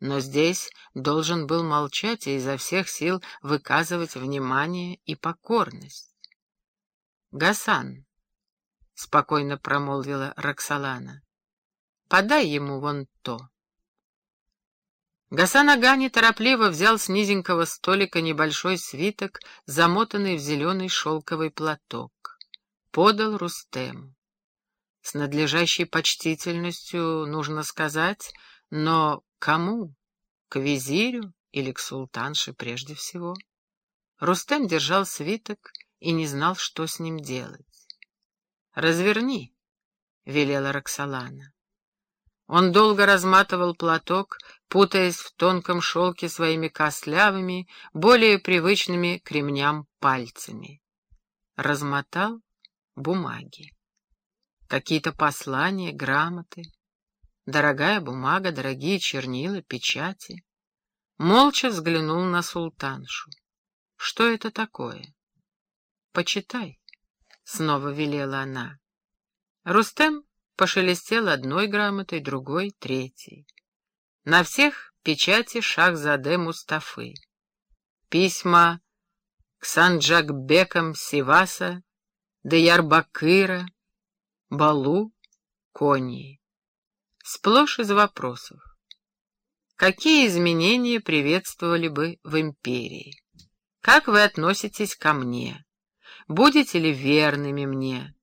но здесь должен был молчать и изо всех сил выказывать внимание и покорность. «Гасан», — спокойно промолвила Роксолана, — «подай ему вон то». Гасан Ага неторопливо взял с низенького столика небольшой свиток, замотанный в зеленый шелковый платок. Подал Рустему. С надлежащей почтительностью, нужно сказать, но кому? К визирю или к султанше прежде всего? Рустем держал свиток и не знал, что с ним делать. «Разверни», — велела Роксолана. Он долго разматывал платок, путаясь в тонком шелке своими костлявыми, более привычными к ремням пальцами. Размотал бумаги. Какие-то послания, грамоты. Дорогая бумага, дорогие чернила, печати. Молча взглянул на султаншу. Что это такое? Почитай, — снова велела она. Рустем пошелестел одной грамотой, другой — третьей. На всех печати Шахзаде Мустафы. Письма к Санджакбекам Сиваса, Деярбакыра, Балу, Конии. Сплошь из вопросов. Какие изменения приветствовали бы в империи? Как вы относитесь ко мне? Будете ли верными мне?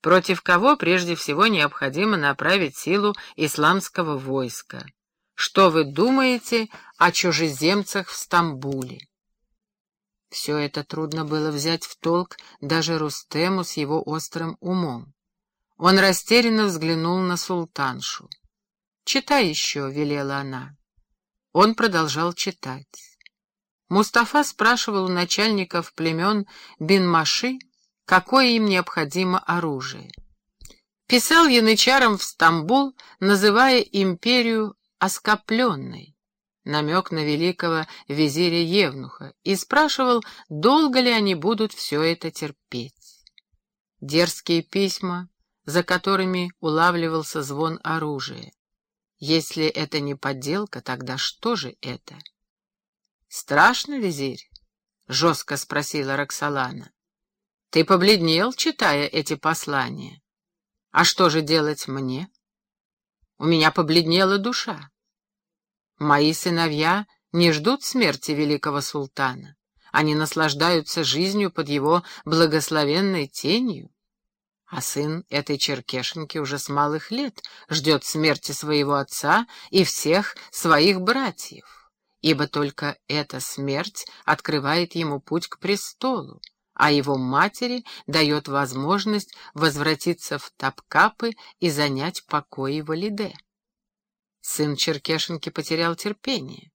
против кого прежде всего необходимо направить силу исламского войска. Что вы думаете о чужеземцах в Стамбуле? Все это трудно было взять в толк даже Рустему с его острым умом. Он растерянно взглянул на султаншу. «Читай еще», — велела она. Он продолжал читать. Мустафа спрашивал у начальников племен Бин-Маши, какое им необходимо оружие. Писал янычарам в Стамбул, называя империю оскопленной, намек на великого визиря Евнуха, и спрашивал, долго ли они будут все это терпеть. Дерзкие письма, за которыми улавливался звон оружия. Если это не подделка, тогда что же это? «Страшно, визирь?» — жестко спросила Роксолана. Ты побледнел, читая эти послания. А что же делать мне? У меня побледнела душа. Мои сыновья не ждут смерти великого султана. Они наслаждаются жизнью под его благословенной тенью. А сын этой черкешенки уже с малых лет ждет смерти своего отца и всех своих братьев, ибо только эта смерть открывает ему путь к престолу а его матери дает возможность возвратиться в Тапкапы и занять покои Валиде. Сын Черкешенки потерял терпение.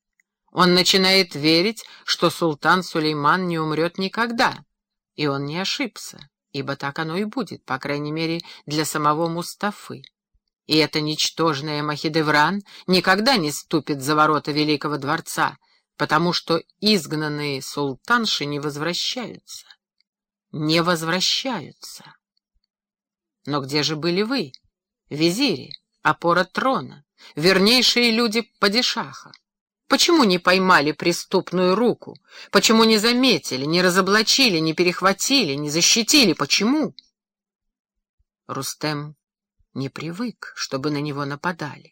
Он начинает верить, что султан Сулейман не умрет никогда, и он не ошибся, ибо так оно и будет, по крайней мере, для самого Мустафы. И эта ничтожная Махидевран никогда не ступит за ворота Великого дворца, потому что изгнанные султанши не возвращаются не возвращаются. Но где же были вы, визири, опора трона, вернейшие люди падишаха? Почему не поймали преступную руку? Почему не заметили, не разоблачили, не перехватили, не защитили? Почему? Рустем не привык, чтобы на него нападали.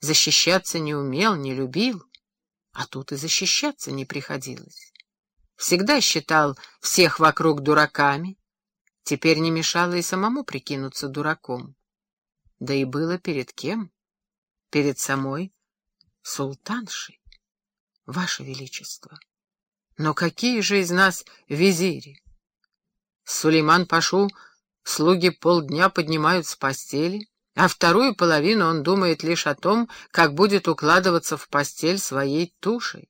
Защищаться не умел, не любил, а тут и защищаться не приходилось всегда считал всех вокруг дураками, теперь не мешало и самому прикинуться дураком. Да и было перед кем? Перед самой султаншей, Ваше Величество. Но какие же из нас визири? Сулейман Пашу слуги полдня поднимают с постели, а вторую половину он думает лишь о том, как будет укладываться в постель своей тушей.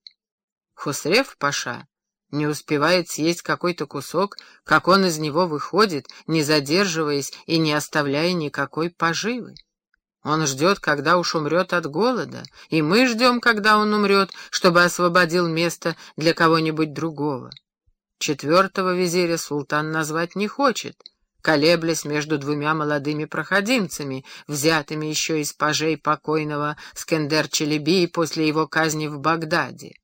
Хусрев Паша не успевает съесть какой-то кусок, как он из него выходит, не задерживаясь и не оставляя никакой поживы. Он ждет, когда уж умрет от голода, и мы ждем, когда он умрет, чтобы освободил место для кого-нибудь другого. Четвертого визиря султан назвать не хочет, колеблясь между двумя молодыми проходимцами, взятыми еще из пажей покойного Скендер Челебии после его казни в Багдаде,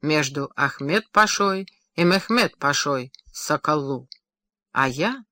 между Ахмед Пашой и Мехмед Пашой Соколу. А я